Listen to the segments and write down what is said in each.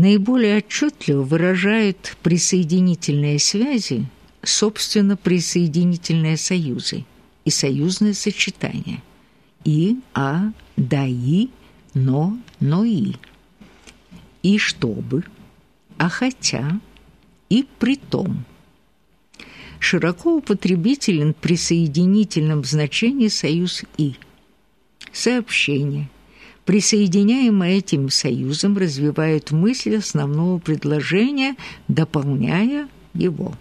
наиболее отчетливо выражают присоединительные связи, собственно, присоединительные союзы и союзные сочетания и, а, да и, но, но и. И чтобы, а хотя, и притом. Широко употребителен при соединительном значении союз «и». Сообщение, присоединяемое этим союзом, развивает мысль основного предложения, дополняя его.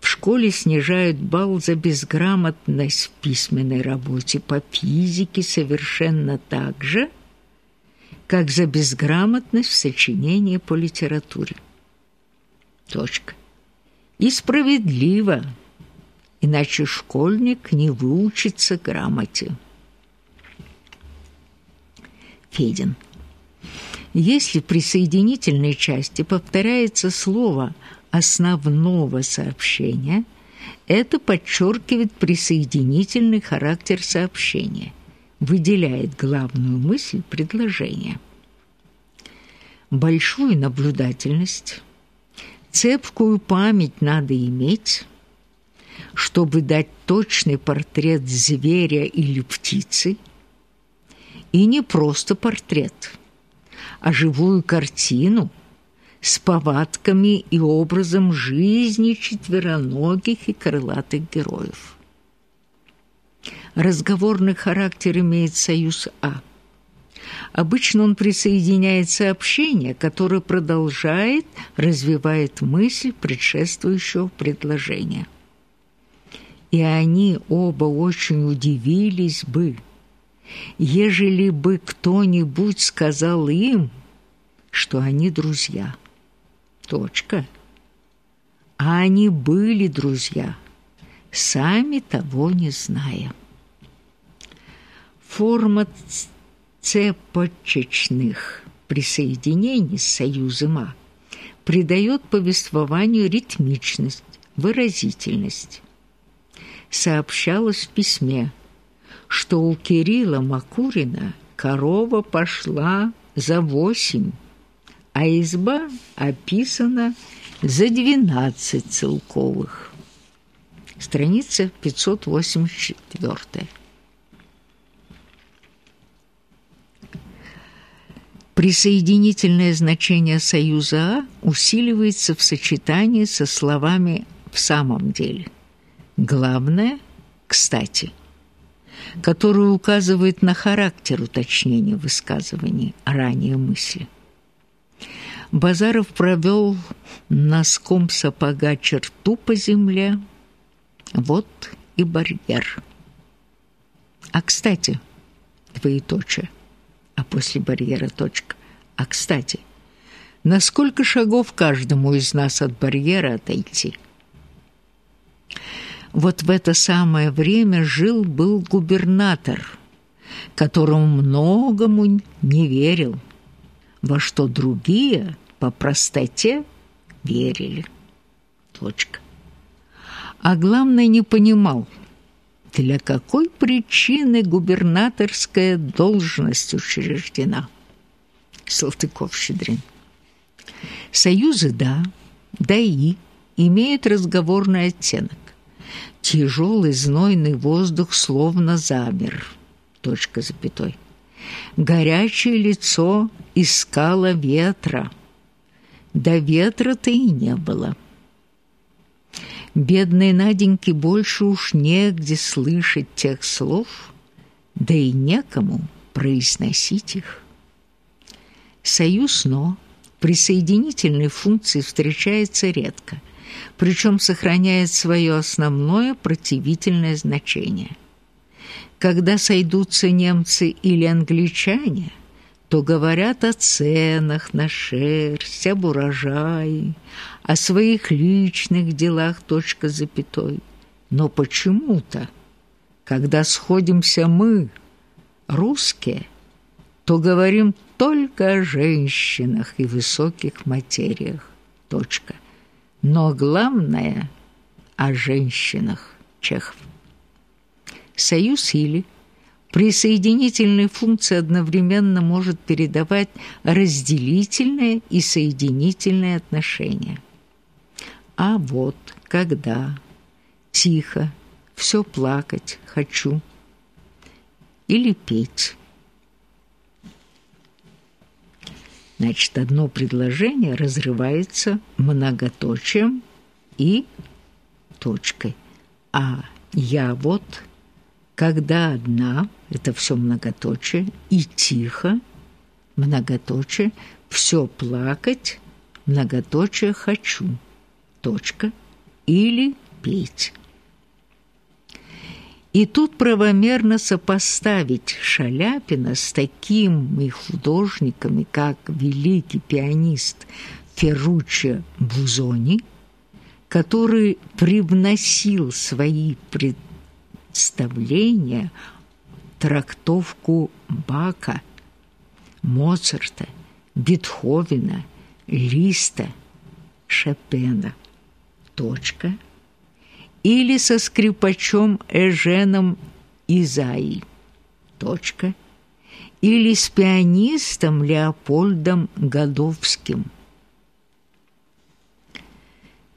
В школе снижают балл за безграмотность в письменной работе по физике совершенно так же, как за безграмотность в сочинении по литературе. Точка. И справедливо, иначе школьник не выучится грамоте. Федин. Если при соединительной части повторяется слово основного сообщения, это подчеркивает присоединительный характер сообщения, выделяет главную мысль предложения. Большую наблюдательность – Цепкую память надо иметь, чтобы дать точный портрет зверя или птицы, и не просто портрет, а живую картину с повадками и образом жизни четвероногих и крылатых героев. Разговорный характер имеет союз А – Обычно он присоединяет сообщение, которое продолжает, развивает мысль предшествующего предложения. И они оба очень удивились бы, ежели бы кто-нибудь сказал им, что они друзья. Точка. А они были друзья, сами того не зная. Форма цепочечных присоединений с союзом А придает повествованию ритмичность, выразительность. Сообщалось в письме, что у Кирилла Макурина корова пошла за восемь, а изба описана за двенадцать целковых. Страница 584. Присоединительное значение союза «а» усиливается в сочетании со словами «в самом деле». Главное – «кстати», которое указывает на характер уточнения высказываний ранее мысли. Базаров провел носком сапога черту по земле. Вот и барьер. А, кстати, двоеточие – а после барьера точка. А, кстати, на сколько шагов каждому из нас от барьера отойти? Вот в это самое время жил-был губернатор, которому многому не верил, во что другие по простоте верили. Точка. А главное, не понимал – для какой причины губернаторская должность учреждена. Салтыков-Щедрин. Союзы «да», «да» и имеют разговорный оттенок. Тяжелый знойный воздух словно замер. Точка запятой. Горячее лицо искало ветра. Да ветра-то и не было. Бедной Наденьке больше уж негде слышать тех слов, да и некому произносить их. Союз «но» присоединительной функции встречается редко, причем сохраняет свое основное противительное значение. Когда сойдутся немцы или англичане – то говорят о ценах на шерсть, об урожае, о своих личных делах точка запятой. Но почему-то, когда сходимся мы, русские, то говорим только о женщинах и высоких материях. Точка. Но главное – о женщинах Чехов. Союз или Присоединительная функция одновременно может передавать разделительное и соединительное отношения. А вот когда тихо, все плакать хочу или петь. Значит, одно предложение разрывается многоточием и точкой. А я вот, когда одна, это все многоточие, и тихо, многоточие, все плакать, многоточие хочу, точка, или петь. И тут правомерно сопоставить Шаляпина с такими художниками, как великий пианист Ферруччо Бузони, который привносил свои представления трактовку Бака, Моцарта, Бетховена, Листа, Шопена. Точка – или со скрипачом Эженом Изаи. Точка. Или с пианистом Леопольдом Годовским.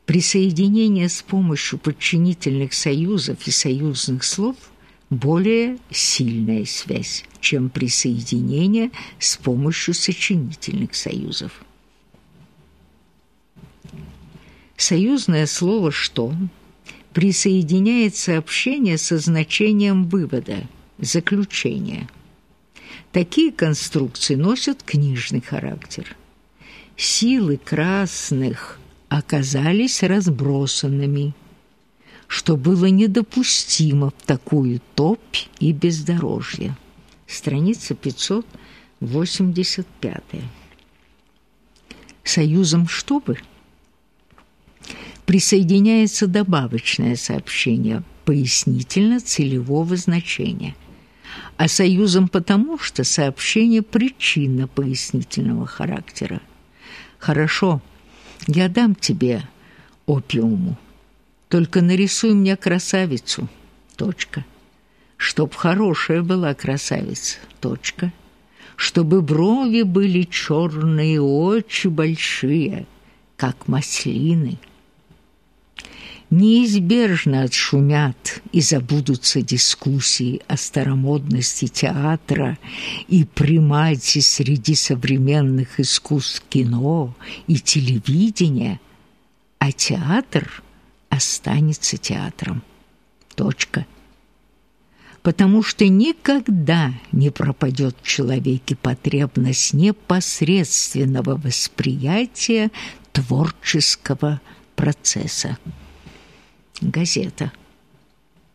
Присоединение с помощью подчинительных союзов и союзных слов более сильная связь, чем присоединение с помощью сочинительных союзов. Союзное слово «что» присоединяет сообщение со значением вывода, заключения. Такие конструкции носят книжный характер. Силы красных оказались разбросанными, что было недопустимо в такую топь и бездорожье. Страница 585. Союзом чтобы – присоединяется добавочное сообщение пояснительно-целевого значения, а союзом потому, что сообщение причинно-пояснительного характера. «Хорошо, я дам тебе опиуму, только нарисуй мне красавицу, точка. Чтоб хорошая была красавица, точка. Чтобы брови были черные, очи большие, как маслины» неизбежно отшумят и забудутся дискуссии о старомодности театра и примате среди современных искусств кино и телевидения, а театр останется театром. Точка. Потому что никогда не пропадет в человеке потребность непосредственного восприятия творческого процесса газета –